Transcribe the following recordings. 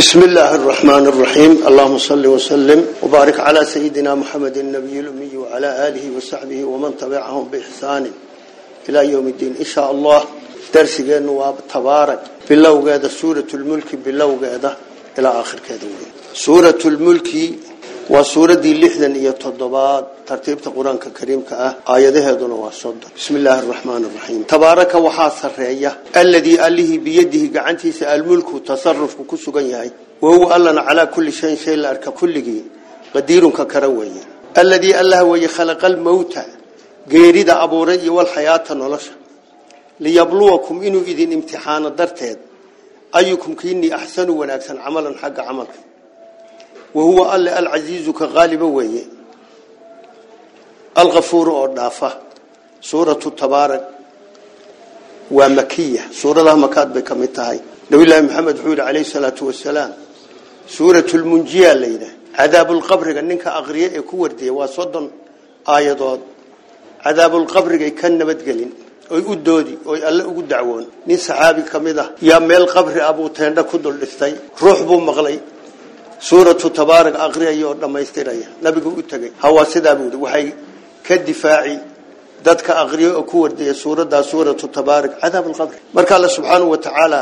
بسم الله الرحمن الرحيم اللهم صل وسلم وبارك على سيدنا محمد النبي الأمي وعلى آله وصحبه ومن تبعهم بإحسان إلى يوم الدين إن شاء الله درس نواب تبارك بالله قادة سورة الملك بالله قادة إلى آخر كذا سورة الملك وسورة اللحظة هي التضباط ترتيب القرآن الكريم كأه آياته دون وصد بسم الله الرحمن الرحيم تبارك وحاصر رأيه الذي أله بيده قعنتي سأل ملك تصرف كسوغن يهي وهو ألنا على كل شيء شيء لأرك كل قدير ككروي الذي أله ويخلق الموت قيرد أبو ري والحياة نلش ليبلوكم إنه إذن امتحان درتين أيكم كيني أحسن ونأكسن عملا حق عملك وهو الله العزيز كغالب ويه الغفور أردافة سورة التبارك ومكية. سورة الله مكاد بكمتهاي نبي الله محمد حول عليه الصلاة والسلام. سورة المنجية الليلة عذاب القبر أنك أغرياء يكور دي وصدن آيضات عذاب القبر كان نبتقلين oy u doodi oy alle ugu dacwoon nin saxaabi ka mid ah yaa meel qabri abuu teendha ku dul dhistay ruux buu maqlay oo dhammaystiraya nabigu u tegey hawaa sidaa buu yidhi waxay ka difaaci dadka aqriya oo ku wardaya suuraddaa suuratu tabaarak cadaab alqabri marka alle subxaanahu wa tacaala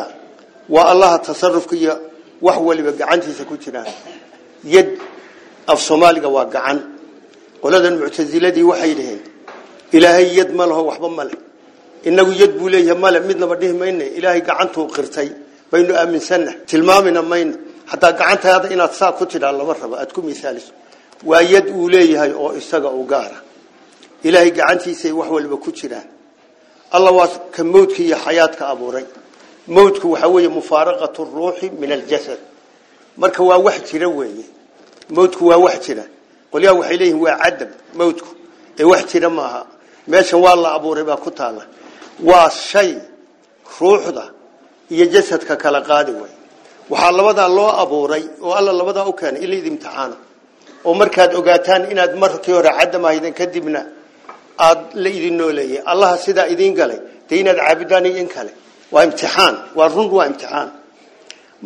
waa allaha tasarufka iyo wax waliba gacantiisa ku jiraan yad af soomaaliga waa gacan qoladan muctasiladii waxay dhaheen ilaahay yad ma laho waxba ma leh inagu yad buu leeyahay male midnaba dhihi mayne ilaahay gacantuu qirtay baynu aaminsanna tilmaamina mayno حتى قعنت هذا إن أتصاب كتير على مرة أتكون مثالش ويد أولي هاي أو استجا أو جارة إلهي قعنت سي وحول بكتيرة الله واس كموت هي حياتك أبو ري موتك وحوي مفارقة الروح من الجسد مركوا واحد تروي موتك واحد تنا قل يا وحي ليه وعدم موتك واحد تنا ما شاء الله أبو ري بكتالة واس شيء روح ده يجسدك كلا وين waxaa labadaa loo abuuray oo alla labadaa u keenay in laid imtixaano oo markaad ogaataan inaad markii hore cadamahayden kadibna aad la idin nooleeyay allaha sidaa idiin galay dee inaad caabudaan in kale waa imtixaan waa run waa imtixaan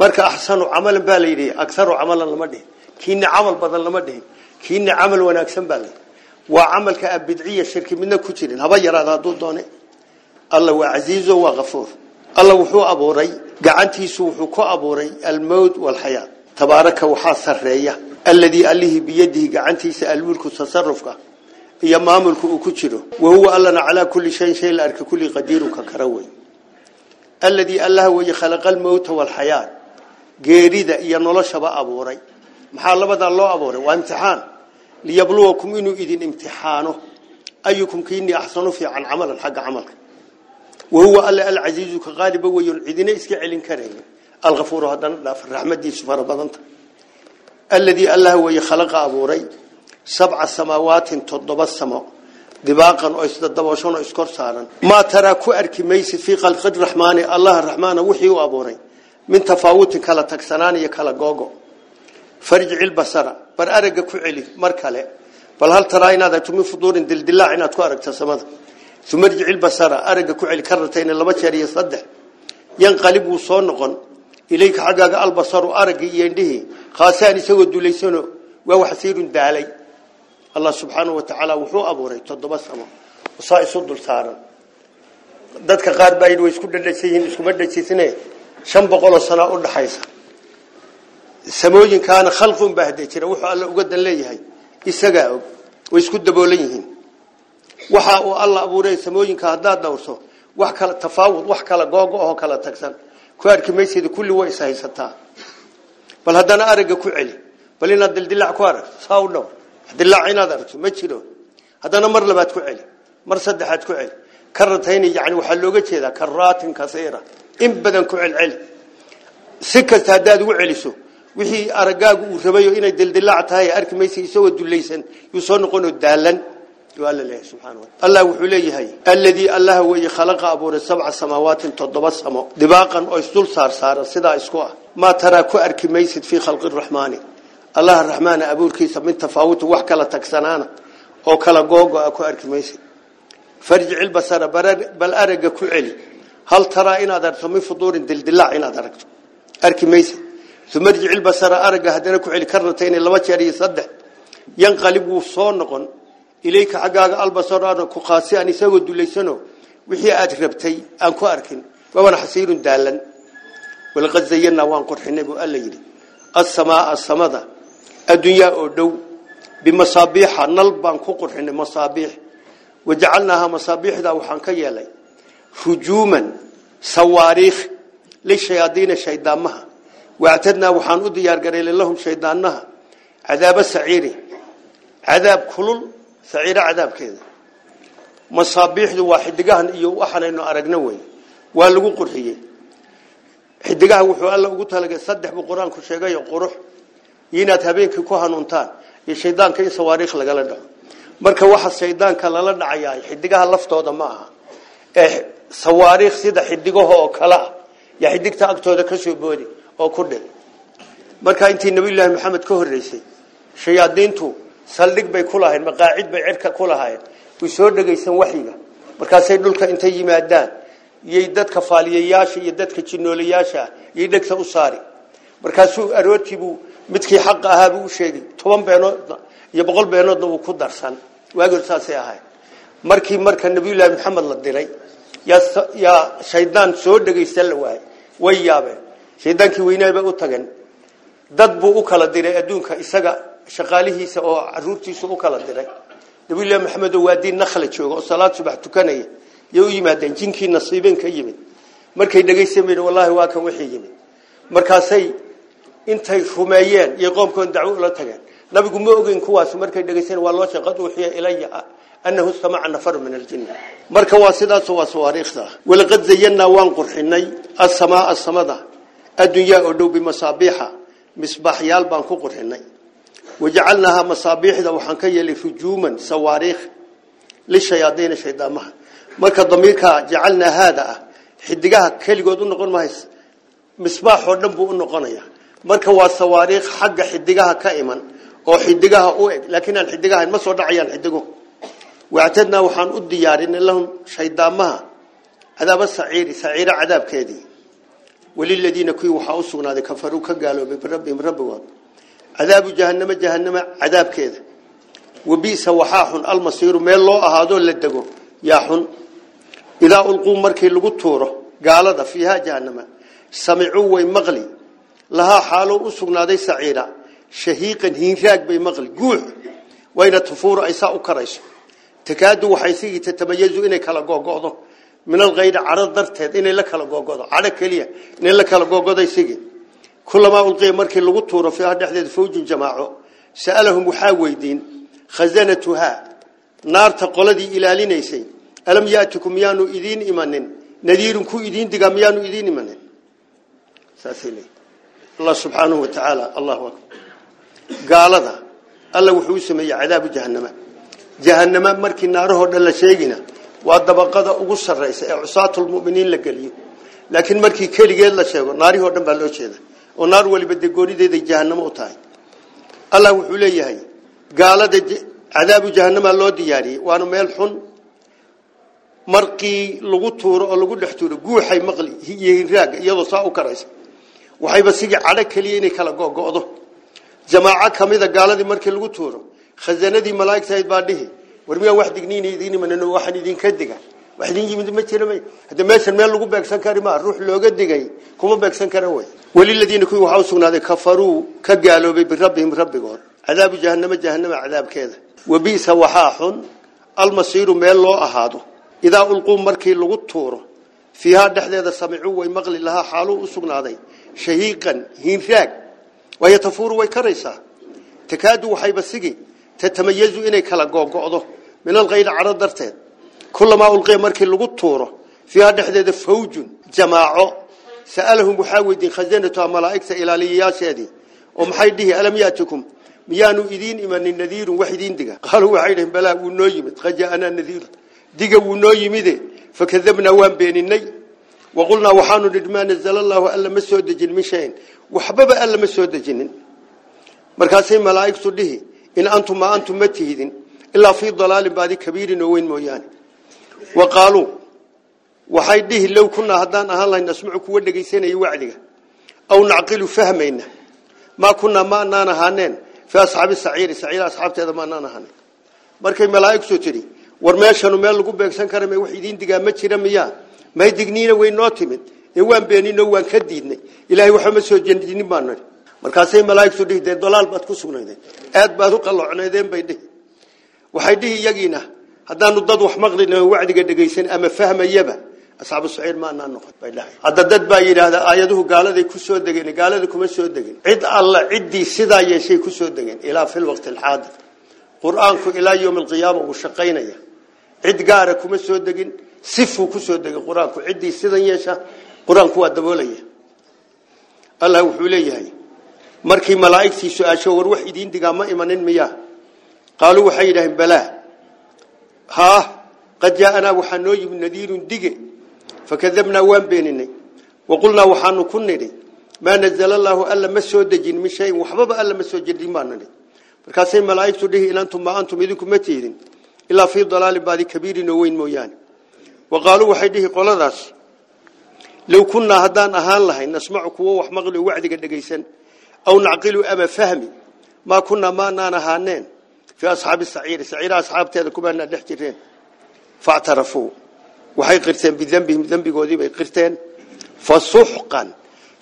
marka axsanu camalan baa la yidhi agaru camalan lama dhihin kiina camal badan lama dhihin kiina camal wanaagsan baa layidhi waa camalka aan bidciya shirki midna ku jirin haba yaraada hadduu doone alla waa casiizo waa kafuur alla wuxuu abuuray almowt walxayaa tabaaraka waxaa sareeya alladii allihii biyadihi gacantiisa almulku tasarufka iyo maamulku uu ku jiro wahuwa allana calaa kulli shayin shay la arka kulli qadiirunka kara wey alladii allaha weeye khalaqa almowta walxayaa geerida iyo noloshaba abuuray maxaa labadaa loo abuuray waa imtixaan liyabluwakum inuu idin imtixaano ayukum kiinii axsanu fiican camalan xagga camalka وهو الله العزيز كغالب ويرعدنا إسكعلين كريم. الغفور هذا لا في الرحمة دي سفر بضنط الذي الله هو يخلق أبوري سبع سماوات تضب السماء. دباقا ويسد وشون ويسكر سارا ما ترى كؤر كميس في خلق الرحمن. الله الرحمن وحي أبوري من تفاوت كلا تكسنان يكلا غوغو. فرجع البصرة بر أرق كعلي مركلة. بل هل ترى إن هذا تمي فضور دل دلاء إن تكارك تسمده min fuduurin dildilaac inaad ku aragto samada uma rjici lbasara aragga ku celi karatayna laba jeer iyo saddex yanqalib wuu soo noqon ilayka xaggaaga albasaru araggii iyo indhihii khaasaan isagoo dulaysano waa waxsiirun daalay allah subxaanahu wa tacaala wuxuu abuuray toddoba samo saa isu dul saaran dadka qaar baa yidhi way isku dhadhaysan yihiin iskuma dhajisne waxa uu alla abuuray samooyinka haddaad dhowrso wax kala tafaawud wax kala googo oo kala tagsan ku arki maysid kulli way ishaysataa bal haddana aragga ku celi bal inaad dildilaac ku arag saa u dhowr dilaac inaad aragto ma jiro haddana mar labaad ku celi mar saddexaad ku celi karatayni yani waxaa looga jeedaa karaatin kasiira in badan ku celceli si kasta haddaad ugu celiso wixii araggaagu uu rabayo inay dildilaac tahay arki maysa isagoo dulaysan yuu soo noqonoo daalan وقال الله سبحانه وتعالى. الله وحولي هاي. الذي الله وي خلق أبو السبع سماوات تضب السماء دباقا أيسول صار صار صدا إسقاط ما ترى كأرك ميسد في خلق الرحمن. الله الرحمن أبو الكيس من تفاوت وح كلا تكسنانا. أو كلا جوج أو كأرك ميسد. فرج البصر برر بل أرجع كعلي هل ترى إن أدرت من فطور دل دلع إن أدركت أرك ميسد. ثم رج البصر أرجع هذا كعلي كرتين اللواتي ما تري صدق ينقلب وصون ilayka xaggaaga albasar arag ku qaasi aan isagoo dulaysano wixii aad rabtay aan ku arkin waana xasiirun daalan walaqad zayanaa waan qurxinay buu alla yidhi assamaa samada addunyaa oo dhow bimasaabiixa nal baan ku qurxinay masaabiix wajacalnaahaa masaabiixdaa waxaan ka yeelay rujuuman sawaariikh lishayaadiina shaydaamaha waactadnaa waxaan u diyaargareelay lahum shaydaanaha cadaaba saciiri cadaab kulul saciiro cadaabkeeda. Masaabiixdu waa xidigahan iyo waxaanaynu aragno wey. Waa lagu qurxiyey. Xidigaha wuxuu alla ugu talagay saddex buu qur'aanku sheegayo qurux. Iyo inaad habeenkii ku hanuuntaan iyo shaydaanka in sawaariikh lagala dhaco. Marka waxa shaydaanka lala dhacayaa xidigaha laftooda ma aha. Ee sawaariikh sida xidigaha oo kale ah. Yaa xidigta agtooda ka soo boodi oo ku dhic marka intii nabiyullaahi maxamed ka horreysay shayaadiintu saldhig bay ku lahayn maqaacid bay cirka ku lahayn way soo dhagaysan waxyiga markaasay dhulka intay yimaadaan iyay dadka faaliyayaasha iyo dadka jinoolayaasha iyay dhegta u saari markaasuu aroortiibuu midkii xaqa ahaabuu u sheegay toban beenoodna iyo boqol beenoodna wuu ku darsan waagi hor saasay ahayd markii marka nabiyullaahi maxamed la diray yaa shaydaan soo dhagaysan la waayay way yaabeen shaydaankii weynaay bay u tageen dad buu u kala diray adduunka isaga shaqaalihiisa oo caruurtiisa u kala diray nabiyullaahi maxamed oo waadii nakhla jooga oo salaad subax tukanaya yay u yimaadeen jinkii nasiibeen ka yimid markay dhagaysameen wallaahi waa kan wixii yimid markaasay intay rumeeyeen iyo qoomkoon dacwo ula tageen nabigu ma ogeyn kuwaas markay dhagaysan waa loo sheeqad uxiya ilaya annahu samaca nafar min aljinn marka waa sidaas waa sawaariikhda walaqad zayyana waan qurxinay as-samaa samada addunya oo dhow bimasaabiixa misbaaxyaal baan ku qurxinay وجعلناها مصابيح ذا وحنكية لفجوما سواريخ للشياطين الشيطان مركا ضميركا جعلنا هذا. حدقها كل قدو نقول ما يس مصباح ونبو النقنية مركا وصواريخ حق حدقها كائما. أو حدقها أوئك لكن الحدقها المصور دعيان حدقه واعتدنا وحن أدياريين لهم شيطان هذا بس سعير سعير عذاب كذي وللذين كيو حاوسون هذا كفروا كقالوا بربهم ربهم. عذاب جهنم جهنم عذاب كذا وبيس وحاحن المصير. ما الله هذا اللي تجو ياحن إذا ألقوا مركي لقطوره قال هذا فيها جهنم. سمعوا ويمغلي لها حاله أسرنا ذي سعيرة شهيقا هنجاك بيمغلي قول وإن تفور أيساء كريش. تكادوا حيثي تتميزوا إنك على من الغير عرض درته إنك على قوضه على كلية. إنك على قوضه يسيقي كلما ألقي مركي لغو طورة في هذا الحديث فوج الجماعة سألهم محاويدين خزانتها نار تقلدي إلى لنيسين ألم يأتكم يانو إذين إيمانين؟ نذير كو إذين دقام يانو إذين إيمانين؟ ساثيني الله سبحانه وتعالى الله أكبر. قال هذا الله وحوسما عذاب جهنم. جهنم مركي النار هو دل شيقنا وأدب قضاء قصة الرئيسة عصات المؤمنين لقليل. لكن مركي كل قيل لشيقنا ناري هو دنبال goonideeday jahannamo u tahay allah wuxuu leeyahay gaalada cadaabu jahannama loo diyaariyey waana meel xun markii lagu tuuro oo lagu dhex tuuro guuxay maqli iyo hinraaga iyadoo saa u karaysa waxayba sigii cadho keliya inay kala gogo'do jamaaco kamida gaaladii markii lagu tuuro khasanadii malaa'igtahayd baa dhihi war miyaa wax digniina idiin imanan waxaan idinka diga wax idin yimid ma jira may hadda meeshan meel lagu beegsan kari maa ruux looga digay kuma beegsan kara wey waliladiina kuwii waxaa u sugnaaday kafaruu ka gaaloobay birabbihim rabbigood cadaabu jahannama jahannama cadaabkeeda wabi'sa waxaa xun almasiiru meel loo ahaado idaa ulquu markii lagu tuuro fiihaa dhexdeeda samicuu way maqli lahaa xaaluu u sugnaaday shahiiqan hiinraag waayo tafuuru way karaysaa takaadu waxayba sigi tatamayazu inay kala googo'do min alkayri cadho darteed كلما ألقي مركي لغو الطورة فيها نحن هذا فوج جماعة. سألهم محاود خزينة ملائكة إلى لي لياس هذه ومحايده ألم يأتكم؟ ميانو إذين إمن النذير وحيدين دقا. قالوا وحيدهم بلا ونويمت خجاء أنا النذير. دقا ونويمت فكذبنا وان بين الني. وقلنا وحانو ندمان نزل الله ألا مسود جن مشين وحبب ألا مسود جن. مركاسي ملائكة له إن أنتم ما أنتم متهدين. إلا في ضلال بعد كبير نوين مويان. Aw nacqilu fahmayna maa kunaa ma anaan ahaaneen fi asxaabi saciiri saciir asxaabteeda ma anaan ahaaneen markay malaa'igtu tidhi war meeshanu meel lagu beegsan kara ma wax idiin digaa ma jira miyaa may digniina way noo timid ee waan beenino waan ka diidnay ilaahay waxa ma soo jendinin baan nidhi markaasay malaa'igtu dhihi dee dalaal baad ku sugnaydeen aad baad u qalloocnaydeen bay dhihi waxay dhihi iyagiina هذا نضد وحمق لنا وعد قد جيسين أما فهم يبا. أصحاب الصعيد ما ننقط بالله هذا ضد بايل هذا آياته قال ذي كسر الدين قال ذي كم سر الدين عد الله عدي سدا يشي كسر الدين إلى في الوقت الحاضر. قرآنك إلى يوم القيامة وشقينا يا. عد قارك كم سر الدين سفه كسر الدين قرآنك عدي سدا يشى قرآنك أدبولي الله وحوليه مركي ملاك في سؤال شو وروح يدين دقامة إيمانين مياه. قالوا حيدهم بلاه jaaanaa waxaa noo yimid nadiirun dige fakadabnaa waan beeninay waqulnaa waxaanu ku nidhi maa nazala allaahu alla ma soo dejin min shayin waxbaba alla ma soo jedin baanu nidhi markaasay malaa'igtu dhihi in antum maa antum idinku ma tiidin ilaa fii dalaalin baadi kabiirin oo weyn mooyaane wa qaaluu waxay dhihi qoladaas low kunnaa haddaan ahaan lahayn nasmacu kuwo wax maqli wacdiga dhegaysan aw nacqilu ama fahmi maa kunnaa maanaan ahaaneen fii asxaabi saciiri saciira asxaabteeda kumaanaa dhex jireen factarafuu waxay qirteen bidembihim dembigoodii bay qirteen fa suxqan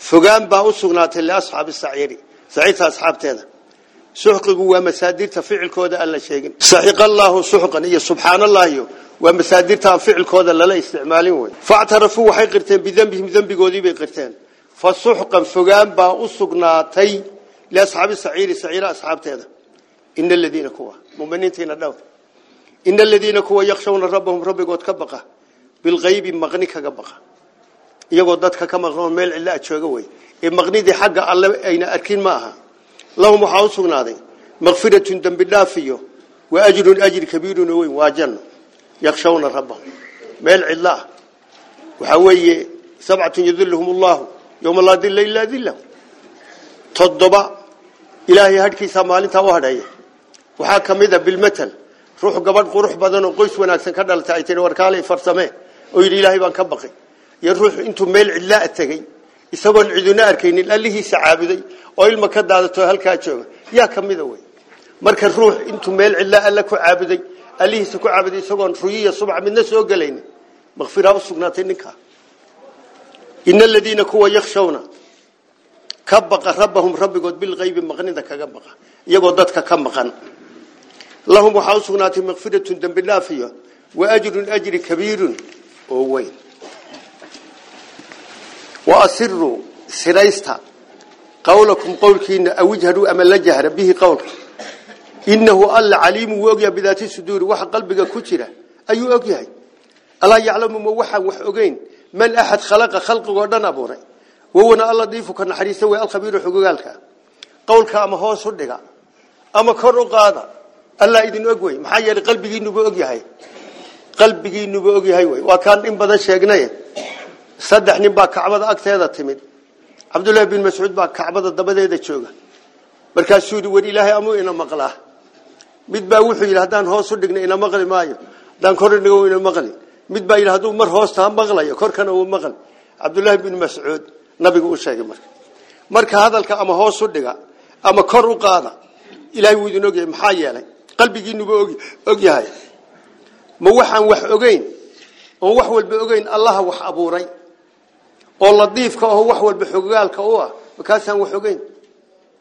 fogaan baa u sugnaatay liasxaabi saciiri saciirta asxaabteeda suxqigu waa masaadirta ficilkooda aan la sheegin saxiq allaahu suxqan iyo subxaan allahiyo waa masaadirta aan ficilkooda lala isticmaalin wey factarafuu waxay qirteen bidembihim dembigoodii bay qirteen fa suxqan fogaan baa u sugnaatay liasxaabi saciiri saciira kuwa muminiintiina dhowr ina aladiina kuwa yakshawna rabbahum rabbigood ka baqa bilqaybi maqni kaga baqa iyagoo dadka ka maqnoo meel cidla jooga wey ee maqnidii xagga alle ayna arkin ma aha lahum waxaa u sugnaaday makfiratun dembi dhaafiyo wa ajrun ajri kabiirun weyn waa janno yakshawna rabbahum meel cidla ah waxaa weeye sabcatun yadiluhum allahu yowma laa dilla ilaa dillahu toddoba ilaahay hadhkiisaa maalintaa u hadheeya waxaa ka mid a bilmatal ruux gabadh qurux badan oo qoys wanaagsan ka dhaltay ay tihi warkaalay farsamee oo yidhi ilaahay baan ka baqay iyo ruux intuu meel cidlaa tegey isagoon ciduna arkaynin allihiisa caabuday oo ilma ka daadato halkaa jooga yaa ka mida wey marka ruux intuu meel cidlaa alla ku caabuday allihiisa ku caabuday isagoon ruyiya subax midna soo gelaynin makfiraa u sugnaatay ninkaa ina aladiina kuwa yakshawna ka baqa rabbahum rabbigood bilqaybi maqnida kaga baqa iyagoo dadka ka maqan weyn wa asiruu siraysta qawlakum qowlkiina aw ijharuu ama la jahra bihi qowlka inahu alla caliimu wuu ogyahay bidaati suduuri waxa qalbiga ku jira ayuu ogyahay alaa yaclamu ma waxaan wax ogeyn man axad khalaqa khalqigoo dhan abuuray wawana alla diifu ka naxariista way alkhabiiru xogogaalka qowlka ama hoos u dhiga ama kor u qaada maxaa yeelay qalbigiinuba og yahay qalbigiinuba og yahay wey waa kaan in badan sheegnay saddex nin baa kacbada agteeda timid cabdullaahi bin mascuud baa kacbada dabadeeda jooga markaasuu yidhi war ilaahay amuu ina maqlaa mid baa wuxuu yidhi haddaan hoos u dhigna ina maqli maayo haddaan kor u dhigo ina maqli mid baa yidhi hadduu mar hoosta ha maqlayo korkana uu maqli cabdullaahi bin mascuud nabigu u sheegay marka marka hadalka ama hoos u dhiga ama kor u qaada ilaahay wuu idin ogyahay maxaa yeelay qalbigiinuba og yahay ma waxaan wax ogeyn oon wax walba ogeyn allaha wax abuuray oo ladiifka aho wax walba xogaalka u ah markaasaan wax ogeyn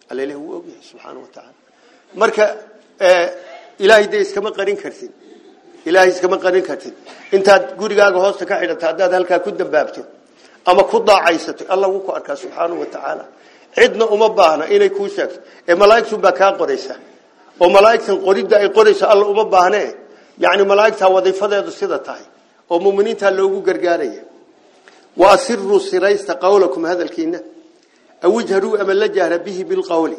alla ilahi wuu ogyahay subxaana wa tacaala marka ilaahay dee iskama qarin kartid ilaahay iskama qarin kartid intaad gurigaaga hoosta ka xidhato haddaad halkaa ku dambaabto ama ku daacaysato alla wuu ku arkaa subxaanahu wa tacaala cidna uma baahna inay kuu sheegto ee malaa'igtun baa kaa qoraysa tahay oo muminiintaa loogu gargaaraya wa asiruu siraysta qawlakum hadalkiina aw ijharuu ama la jahra bihi bilqowli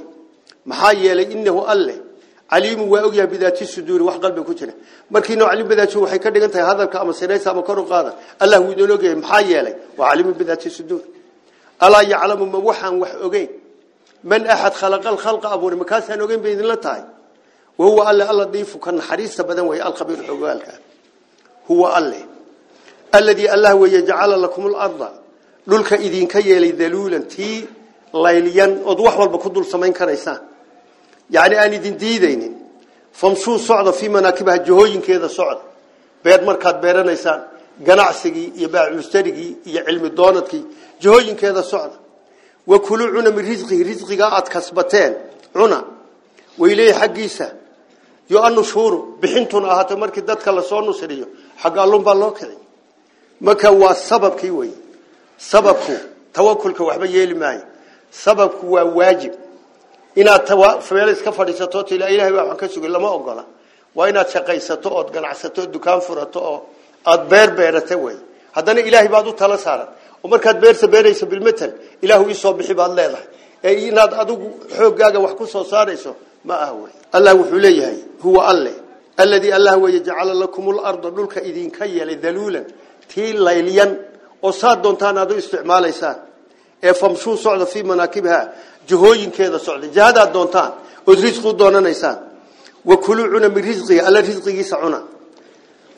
maxaa yeelay inahu alle caliimu waa ogyahay bidaati suduuri wax qalbiga ku jira markii noo calim badaati waxay ka dhigan tahay hadalka ama siraysta ama kor u qaada allah wuu idin ogyahay maxaa yeelay waa caliimu bidaati suduur alaa yaclamu ma waxaan wax ogeyn man axad khalaqa alkhalqa abuuray makaasaan ogeyn bay idinla tahay وهو الله الله ضيف كان حريص بدن وهي الخبير حوالك هو الله الذي الله ويجعل لكم الأرض. للك إذن كي يلدلولا تي ليليا. أضوح والبكدل سمين كريسا يعني أني دين دي دين فمسو صعد في مناكبها الجهوين كذا صعد. بيد مركات بيران إيسان قناعسي يباع مستريقي يعلم الدونتك جهوين كذا صعد. وكل عنا من رزقه رزقه قاعد كسبتين. عنا. وإليه حقيسه yo anushuuru bixintuna ahaatay markii dadka lasoo nusriyo xagga allunbaa loo kici marka waa sababkii wey sababku tawakulka waxba yeeli maayo sababku waa waajib inaad meel iska fadhiisato tila ilahay baa waxaan ka sugay lama ogola waa inaad shaqaysato ood ganacsato dukaan furato oo aad beer beerata wey haddana ilaahay baad u tala saaran oo markaad beerta beerayso bilmetel ilaahu iisoo bixi baad leedahay ee inaad adigu xooggaaga wax ku soo saarayso ma ah wey allah wuxuu leeyahay huwa alle alladii allah weeye jacala lakum larda dhulka idinka yeelay daluulan tii layliyan oo saad doontaan aad u isticmaalaysaan ee famshuu socda fii manaakibiha jahooyinkeeda socda jahadaad doontaan ood risqi u doonanaysaan wakuluu cuna min risqihi alla risqigiisa cuna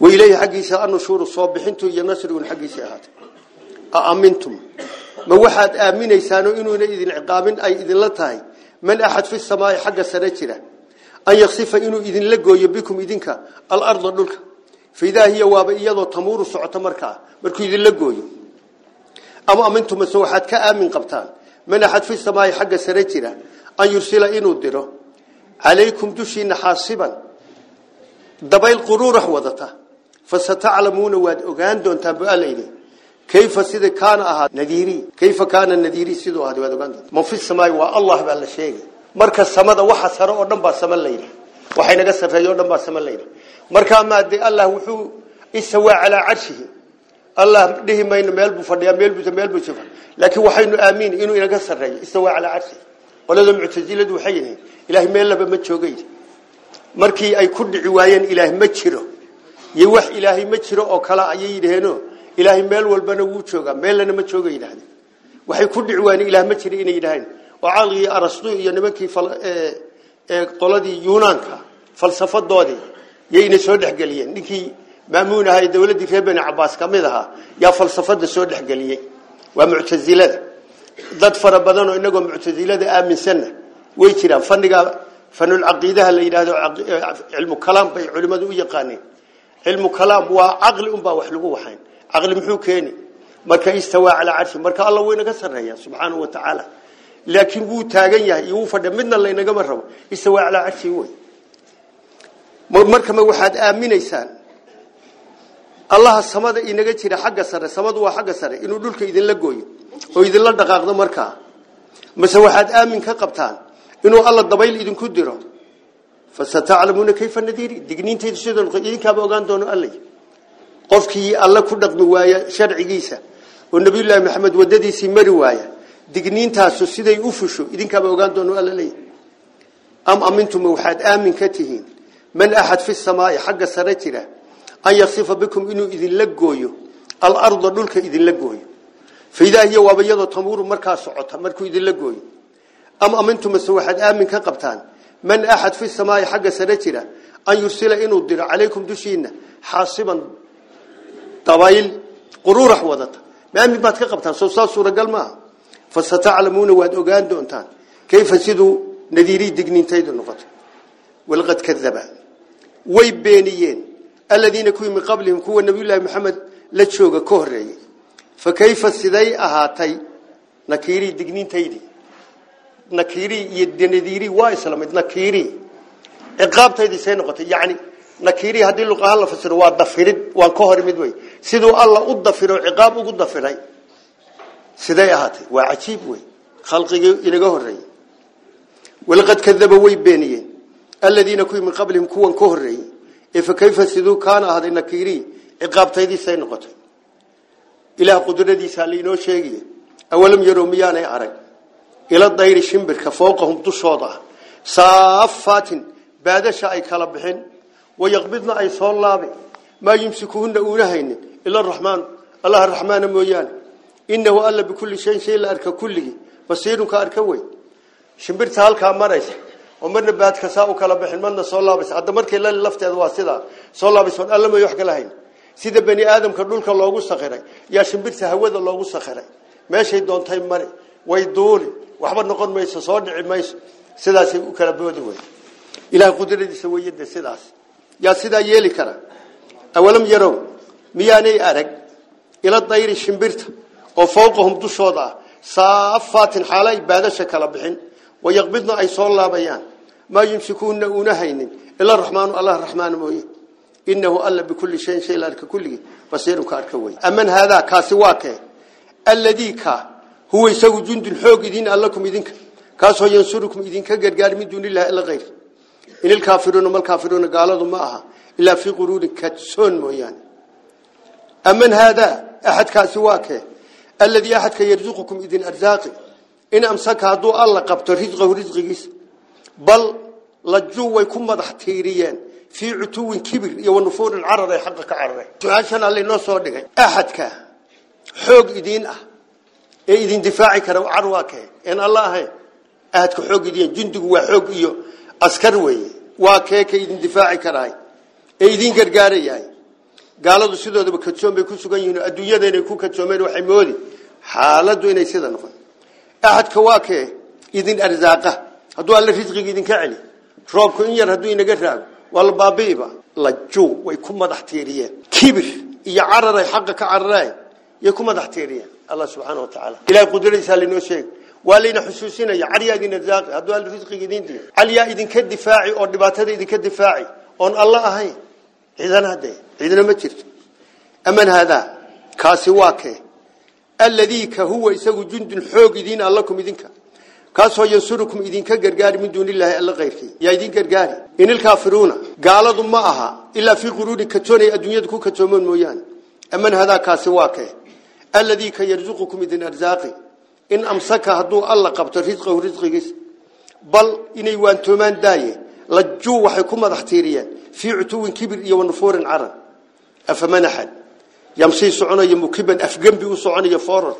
wailayhi xaggiisa anushuuru soo bixintu iyo nasrigun xaggiisa ahaatay aamintum ma an yaksifa inuu idinla gooyo bikum idinka alarda dhulka faidaa hiya waaba iyadoo tamuuru socoto markaa markuu idinla gooyo ama amintum mase waxaad ka aamin qabtaan man axad fi samaai xagga sare jira an yursila inuu diro calaykum dushiina xaasiban dabayl quruurax wadata fasataclamuuna waad ogaan doontaan bu alla yidhi كيف سيد كان أحد نذيري؟ كيف كان النذيري سيد أحد وهذا بند ما في السماء والله بعلى شيء مركز السماء واحد سر ودم بسم الله وحين قصر في يوم بسم الله مركز ما أدى الله وحو إسوى على عرشه. الله ده ما إنه ميل بفرد ميل بس ميل بس لكن وحين آمين إنه إلى قصر رجع إسوى على عرشه. ولا ذم عتزيل ذو حينه. إله ميل لب متشوقي مركي أي كل عواين إله متشرو يوح إله متشرو أو كلا أيه يدهنو. Ilaahay meel walbana wuu joogaa meelna ma jooga yidhaahdeen waxay ku dhici waayeen ilaah ma jiro inay yidhaahdeen oo caqligii arastu iyo nimankii ee qoladii yunaanka falsafadoodii yayna soo dhexgeliyeen ninkii maamuun ahaa ee dowladdii reer bani cabaas ka mid ahaa yaa falsafada soo dhexgeliyey waa muctazilada dad fara badan oo inagoo muctazilada aaminsanna way jiraan faniga fanul caqiidaha la yidhaahdo cilmu kalaam bay culimmadu u yaqaaneen cilmu kalaam waa caqli unbaa wax lagu waxayn keeni marka istawaa calaa carshi marka alla wuu inaga sarreeya subxaanahu wa tacaala laakiin wuu taagan yahay iyo wuu fadhiya midna laynagama rabo istawaa calaa carshi wey markama waxaad aaminaysaan allaha samada inaga jira xagga sare samadu waa xagga sare inuu dhulka idinla gooyo oo idinla dhaqaaqdo markaa mase waxaad aamin ka qabtaan inuu alla dabayl idinku diro fasataclamuuna kayfa nadiiri digniintaydu sidoo idinkaaba ogaan doono allay qofkii alla ku dhaqmi waaya sharcigiisa oo nabiyullaahi maxamed wadadiisii mari waaya digniintaasu siday u fusho idinkaaba ogaan doono alla leey am amintuma waxaad aamin ka tihiin man axad fi samaai xagga sare jira an yaksifa bikum inuu idinla gooyo alarda dhulka idinla gooyo faidaa hiya waaba iyadoo tamuuru markaa socota markuu idinla gooyo am amintumase waxaad aamin ka qabtaan man axad fi samaai xagga sare jira an yursila inuu diro calaykum dushiina xaasiban wadata maamin baad ka qabtaan soo saa suuragal maaha fasataclamuuna waad ogaan doontaan kayfa siduu nadiirii digniintaydu noqoto walqad kadaba way beeniyeen aladiina kuwii min qablihim kuwa nabiyullaahi maxamed la jooga ka horeeyey fa kayfa siday ahaatay nakiirii digniintaydii nakiirii iyo nadiirii waa isla mid nakiirii ciqaabtaydii say noqotay yacni nakiirii haddii luqahaan la fasiro waa dafirid waan ka hor mid wey siduu alla u dafiro ciqaab ugu dafiray siday ahaatay waa cajiib wey khalqigii inaga horeeyey walaqad kadaba way beeniyeen aladiina kuwii min qablihim kuwan ka horeeyey ee fa kayfa siduu kaana ahday nakiirii ciqaabtaydiisay noqotay ilaah qudradiisa lainoo sheegiye awalam yarow miyaanay arag dayri shimbirka fowqahum dushooda ah saafaatin baadasha ay kala bixin wayaqbidna ay soo laabi maa yumsikuhunna uuna haynin ila araxmaan allah araxmaana mooyaane inahu alla bikulli shayin shay la arka kulligii basiirunka arka wey shimbirta halkaa maraysa oo marna baadka saa u kala bixin marna soo laabaysa hadda markay la lafteeda waa sidaa soo laabaysa alla may wax kala hayn sida bani aadamka dhulka loogu sakhiray yaa shimbirta hawada loogu sakhiray meeshay doontay mari way duuli يا سيدا يلي كرا أولم يرو مياني أرق إلى الطير الشمبرت وفوقهم دشودا صافات حالا بعد شكل بحن ويقبضنا أي صلا بيان ما يمسكون ونهين إلا الرحمن الله الرحمن موي إنه الله بكل شيء شيء لك كله بصير كاركوي أمن هذا كاسواك الذي كا هو يسوي جند الحوق دين الله كم يدينك كاسو ينصركم يدينك غير غير من دون الله إلا غيره إن الكافرون وما الكافرون قالوا ضماها إلا في قرون كتسون مهيان أمن هذا أحد كاسواك. الذي أحد يرزقكم إذن أرزاق إن أمسك هذا الله قبطر رزقه رزقه بل لجوا ويكون مضح تيريان. في عتو كبير. يو النفور العرر يحقق عرر سعاشنا اللي نصور لك. أحد كا حوق إذن أه. إذن دفاعك رو عرواك. إن الله أحد كحوق إذن. جندك وحق إيو. Askar weeye waa kee ka idin difaaci karaay ee idin gargaarayahay gaaladu sidoodaba kadsoon bay ku sugan yihiin adduunyada inay ku kadsoomeen waxay moodi xaaladdu inay sida noqon axadka waa kee idin arsaaqa hadduu alle risqiga idinka celi roobku in yar hadduu inaga raago waa la baabi'iba lajuu way ku madax tiiriyeen kibir iyo cararay xaqa ka carareen yay ku madax tiiriyeen allah subxaana wa tacaala ilahay qudradiisa linoo sheeg waa layna xusuusinaya caryaa idin arsaaqi hadduu alle risqiga idin diyo calyaa idinka difaaci oo dhibaatada idinka difaaci oon alla ahayn ciidana hadee ciidana ma jirto aman haadaa kaasi waa kee alladii ka huwa isagu jundun xoog idiin allakum idinka kaasoo yansurukum idinka gargaari min duuni illaahi alla kayrkii yaa idin gargaari in ilkaafiruuna gaaladu ma aha ilaa fii quruurin katoonay adduunyada ku katoomoon mooyaane aman hadaa kaasi bal inay waantoomaan daaye lajuu waxay ku madax tiiriyeen fii cutuwin kibir iyo wanufuurin carar afaman axad yamsii soconaya mukiban afgembi u soconaya forar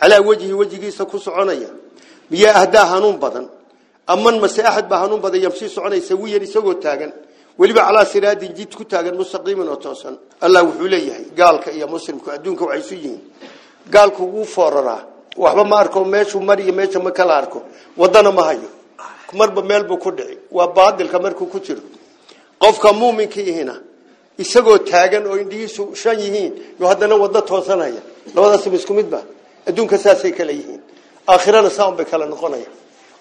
calaa wejhi wejigiisa ku soconaya miyaa ahdaa hanuun badan aman mase axad baa hanuun badan yamsii soconaya sawiyan isagoo taagan weliba calaa siraadin jid ku taagan mustaqiiman oo toosan allah wuxuu leeyahay gaalka iyo muslimku adduunka waxay isu yihiin gaalku wuu fooraraa waxba ma arko meeshuu mariyo meesha ma kala arko wadana ma hayo marba meel buu ku dhici waa baadilka markuu ku jiro qofka muuminkiihina isagoo taagan oo indhihiisu shan yihiin yo haddana wado toosanaya labadaas isku midba adduunka saasay kala yihiin aakhirana saan bay kala noqonaya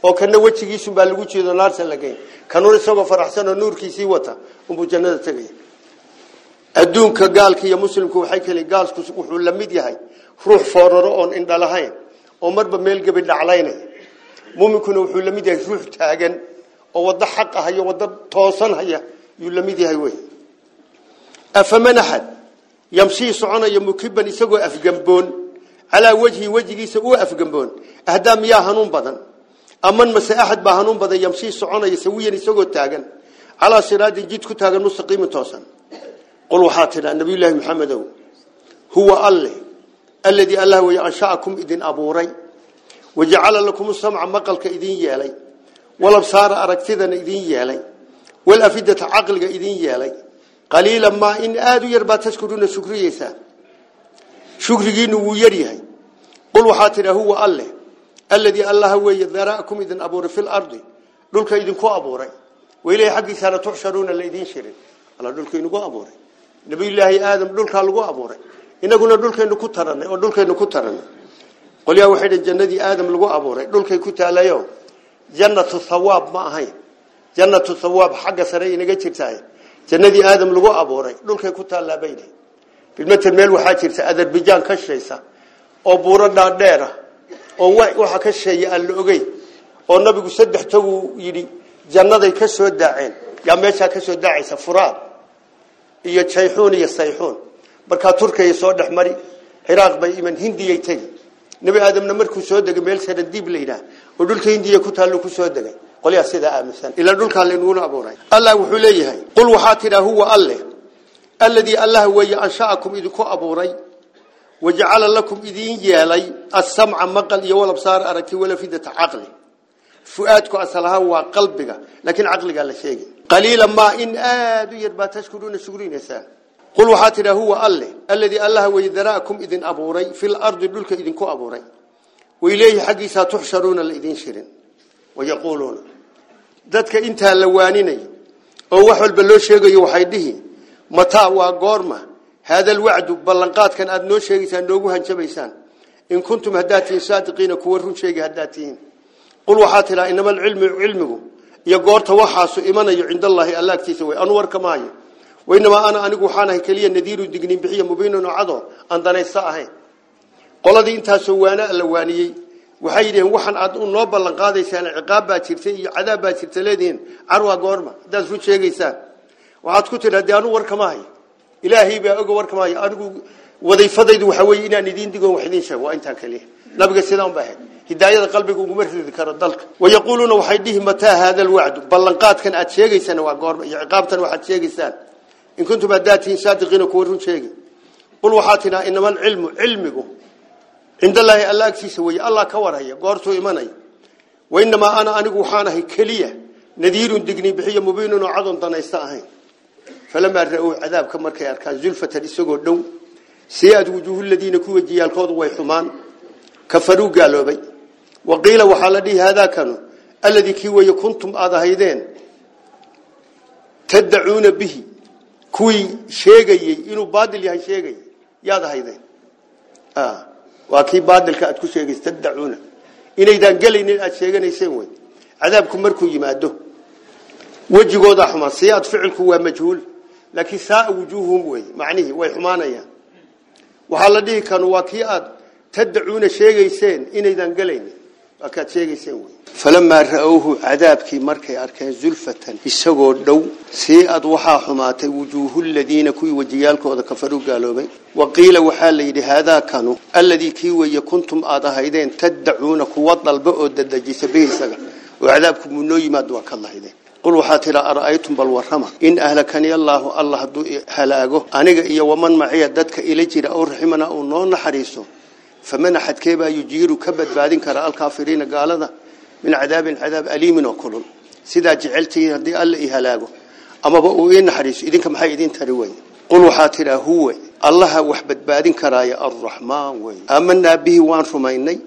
oo kana wejigiisu baa lagu jeedo naarta la geyn kanuna isagoo faraxsan oo nuurkiisii wata unbuu jannada tegaya mid yahay ruux fooraro oon indha lahayn oo marba meel gabi dhaclaynay muuminkuna wuxuu la mid yahay ruux taagan oo wado xaq ah iyo wado toosan haya yuu la mid yahay wey afaman axad yamshii soconaya mukiban isagoo afgamboon calaa wejhi wejigiisa uu afgamboon ahdaa miyaa hanuun badan aman mase axad baa hanuun badan yamshii soconaya sawiyan isagoo taagan calaa siraadin jid ku taagan mustaqiimin toosan qul waxaa tidhaa nabiyullaahi maxamedow huwa alle alladii allah wey anshaakum idin abuuray wajacala lakum samca maqalka idin yeelay walabsaara aragtidana idin yeelay walafidata caqliga idin yeelay qaliilan maa in aada u yar baa tashkuruuna shukriyeysaan shukrigiinu wuu yaryahay qul waxaa tidhaa huwa alleh alladii allaha weeye dara'akum idin abuuray fi lardi dhulka idinku abuuray wailahi xaggiisaana tuxsharuuna laydin shirin alla dhulka abuuray nabiyullaahi aadam dhulkaa lagu abuuray inaguna dhulkaynu ku taranay oo dhulkaynu ku taranay qolyaa waxay dhan jannadii aadam lagu abuuray dhulkay ku taalayo jannatu thawaab ma ahayn jannatu thawaab xagga sare inaga jirtaay jannadii aadam lagu abuuray dhulkay ku taallaa bayne bilmatel meel waxaa jirta azerbaijan ka shaysa oo buuro dhaadheera oo waxa ka sheeya aan la ogeyn oo nabigu saddex taguu yidhi jannaday ka soo daaceen yaa meeshaa ka soo daacaysa furaad iyo jayxuun iyo sayxuun markaa turkiya soo dhex mari ciraaq bay iman hindiyay tegi nebi aadamna markuu soo degay meel saradiib la yidhaah oo dhulka hindiya ku taallo ku soo degay qolyaa sidaa aaminsan ilaa dhulkaa laynuguna abuuray allah wuxuu leeyahay qul waxaa tidhaa huwa alleh alladii allah weeye ansha'akum idinku abuuray wajacala lakum idin yeelay asamca maqal iyo walabsaar aragti walafidata caqli fuaadku asal ahaan waa qalbiga laakiin caqligaa la sheegay قليلا ما إن آدوا يربا تشكرون شكرين إسان قل وحاتنا هو الله الذي الله ويذراكم إذن أبوري في الأرض بلوك إذن كو أبوري. وإليه حقيسا تحشرون الإذن شرين. ويقولون ذاتك إنت إنتهى أو ووحو البلوشيغ يوحيده متاع وقورما هذا الوعد باللنقات كان أدنو شيريسان نوغوهان شبيسان إن كنتم هداتين صادقين كورهم شيري هداتين. قل وحاتنا إنما العلم علمه. Waynama ana anigu waxaanahay kaliya nadiiru dignin bixiya mubiinun cado aan danaysa ahayn qoladii intaas waana la waaniyay waxay yidheen waxaan aad u noo ballan qaadaysaan ciqaab baa jirtay iyo cadaab baa jirta leediin carwa goorma hadaad run sheegaysaan waxaad ku tidhi haddii anu warkama hayo ilaahay baa oga warkama hayo anigu wadiifadaydu waxa weeye inaan idiin digo wax idiin sheego waa intaan kaliya نبغى سلام به هداية قلبك ومرث ذكر الدلك ويقولون وحيده متى هذا الوعد؟ بلنقات كان أتشيغي سنة وعقاب عقابة وحتشيغي سنة إن كنتم بداتين سادقين وكورون شيغي قلوا حاتنا إنما العلم علمك عند الله الله أكسيس وي الله كورهي قارتو إيماني. وإنما أنا أنك وحانه كلية. نذير دقني بحية مبين وعظم ضنيستاهين فلما رأوا عذاب كمركي أركان زلفة لسقو الدوم سياد وجوه الذين كوجيا القوض ويحمان كفروا قالوا بي. وقيل وحالدي هذا كانوا. الذي كوا يكنتم آذهيدين. تدعون به. كوي شيغي. إنو بادل يهي شيغي. يا ذهيدين آه. وكي بادلك أد كشيء تدعونه إن إذا قال إن الأشياء يسوون عذابكم مركو يماده وجهه ذا حمار سياد فعلك هو مجهول. لكن ساء وجوههم وي معنيه. وي حمانيا تدعون شيء يسين إن إذا قال أكاد شيء يسوون فلما رأوه عذابك مركي أركان زلفة يسقوا الدو سيئد وحا حماتي وجوه الذين كوي وجيالك وذا كفروا بي. وقيل وحال ليدي هذا كانوا. الذي كيوي كنتم آضاهيدين تدعون قوة البؤ الدجيس به سقا وعذابكم من نوي ما دواك الله إذين. قل وحاتي أرأيتم بالورحمة إن أهلكني الله الله دو أنيق إيا ومن معي ددك إلي جير أو رحمنا أو نون حريصه. فمن أحد كيبا يجير كبد بعدين كراء الكافرين قال هذا من عذاب عذاب أليم وكل. سيدا جعلتي هدي الله إهلاقه. أما بقوين حريص؟ إذن كم حي إذن تروين قل وحاتي هو. الله وحبد بعدين كرايا الرحمن وين. آمنا به وان رميني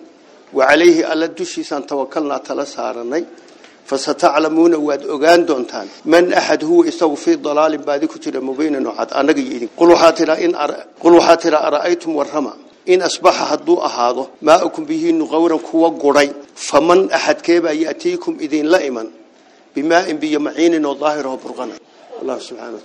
وعليه ألا توكلنا تلسارني. فستعلمون واد أغان دونتان. من أحد هو يستوى في ضلال بعد كتير مبين أنا جيدين قلوا حاتلا إن أر... قلوا حاتلا أرأيتم إن أصبح هدو أهاضه ما أكم به نغورا كوا قري. فمن أحد كيبا يأتيكم إذين لائما بماء بيمعين وظاهره برغنا الله سبحانه